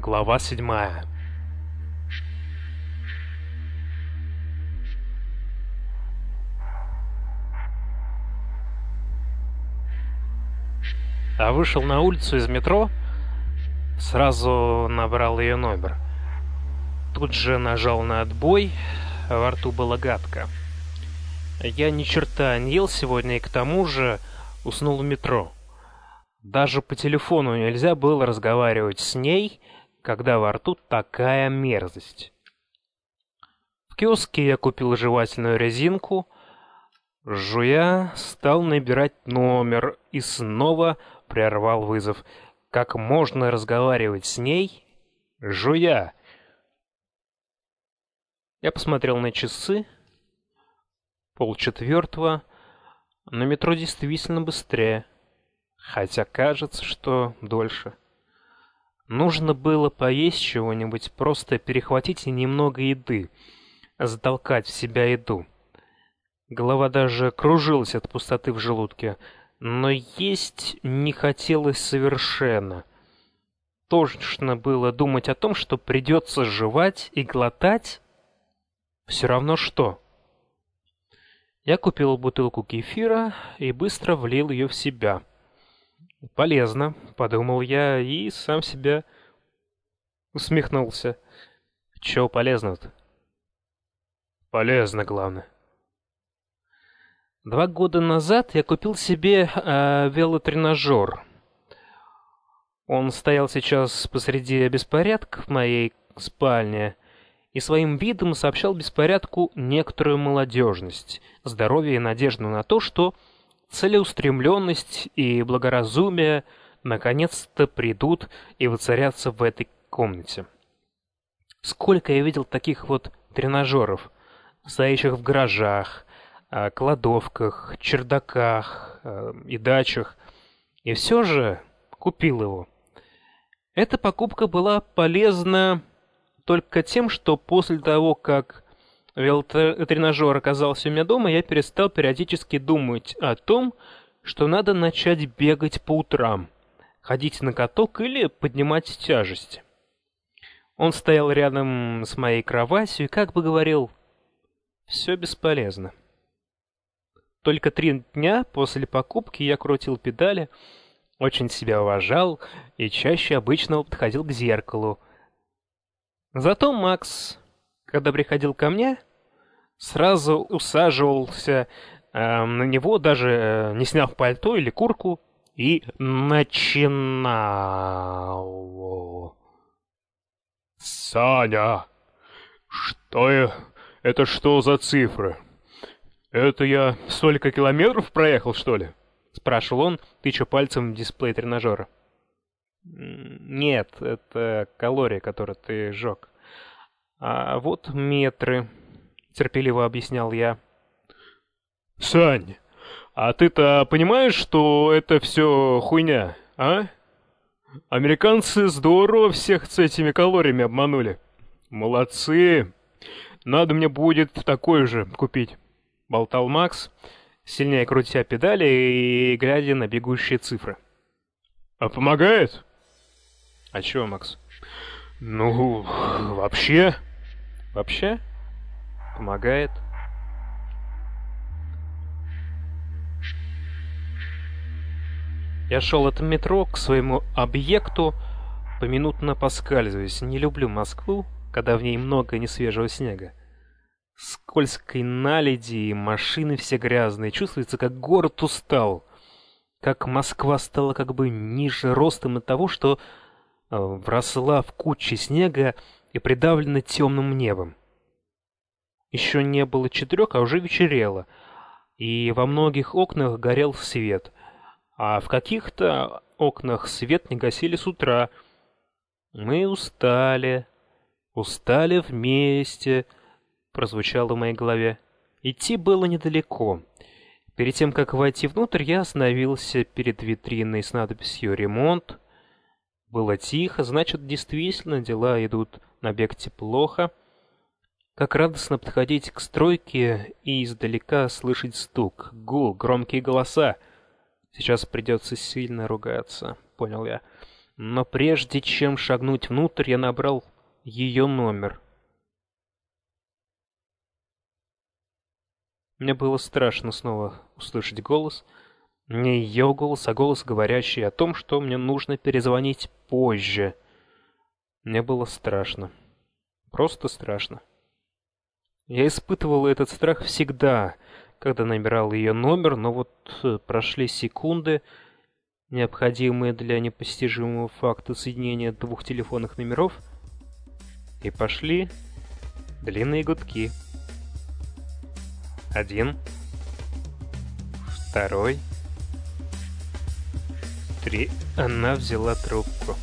Глава седьмая А вышел на улицу из метро, сразу набрал ее номер. Тут же нажал на отбой, во рту было гадко. Я ни черта не ел сегодня и к тому же уснул в метро. Даже по телефону нельзя было разговаривать с ней, когда во рту такая мерзость. В киоске я купил жевательную резинку, жуя, стал набирать номер и снова прервал вызов. Как можно разговаривать с ней, жуя? Я посмотрел на часы. Полчетвертого. На метро действительно быстрее. Хотя кажется, что дольше. Нужно было поесть чего-нибудь, просто перехватить немного еды, затолкать в себя еду. Голова даже кружилась от пустоты в желудке но есть не хотелось совершенно. Тошно было думать о том, что придется жевать и глотать. Все равно что. Я купил бутылку кефира и быстро влил ее в себя. Полезно, подумал я и сам себя усмехнулся. Чего полезно-то? Полезно, главное. Два года назад я купил себе э, велотренажер. Он стоял сейчас посреди беспорядка в моей спальне и своим видом сообщал беспорядку некоторую молодежность, здоровье и надежду на то, что целеустремленность и благоразумие наконец-то придут и воцарятся в этой комнате. Сколько я видел таких вот тренажеров, стоящих в гаражах, кладовках, чердаках э, и дачах, и все же купил его. Эта покупка была полезна только тем, что после того, как велотренажер оказался у меня дома, я перестал периодически думать о том, что надо начать бегать по утрам, ходить на каток или поднимать тяжести. Он стоял рядом с моей кроватью и как бы говорил «все бесполезно». Только три дня после покупки я крутил педали, очень себя уважал и чаще обычного подходил к зеркалу. Зато Макс, когда приходил ко мне, сразу усаживался э, на него, даже э, не сняв пальто или куртку, и начинал. «Саня, что это что за цифры?» «Это я столько километров проехал, что ли?» — спрашивал он, тыча пальцем в дисплей тренажера. «Нет, это калории, которые ты сжег. А вот метры», — терпеливо объяснял я. «Сань, а ты-то понимаешь, что это все хуйня, а? Американцы здорово всех с этими калориями обманули. Молодцы. Надо мне будет такой же купить». — болтал Макс, сильнее крутя педали и глядя на бегущие цифры. «А помогает?» «А чего, Макс?» «Ну, вообще...» «Вообще? Помогает?» Я шел от метро к своему объекту, поминутно поскальзываясь. Не люблю Москву, когда в ней много несвежего снега скользкой наледи, машины все грязные. Чувствуется, как город устал. Как Москва стала как бы ниже ростом от того, что э, вросла в кучи снега и придавлена темным небом. Еще не было четырех, а уже вечерело, и во многих окнах горел свет, а в каких-то окнах свет не гасили с утра. Мы устали, устали вместе, — прозвучало в моей голове. Идти было недалеко. Перед тем, как войти внутрь, я остановился перед витриной с надписью «Ремонт». Было тихо, значит, действительно дела идут на бегте плохо. Как радостно подходить к стройке и издалека слышать стук, гул, громкие голоса. Сейчас придется сильно ругаться, понял я. Но прежде чем шагнуть внутрь, я набрал ее номер. Мне было страшно снова услышать голос. Не ее голос, а голос, говорящий о том, что мне нужно перезвонить позже. Мне было страшно. Просто страшно. Я испытывал этот страх всегда, когда набирал ее номер, но вот э, прошли секунды, необходимые для непостижимого факта соединения двух телефонных номеров, и пошли длинные гудки. Один. Второй. Три. Она взяла трубку.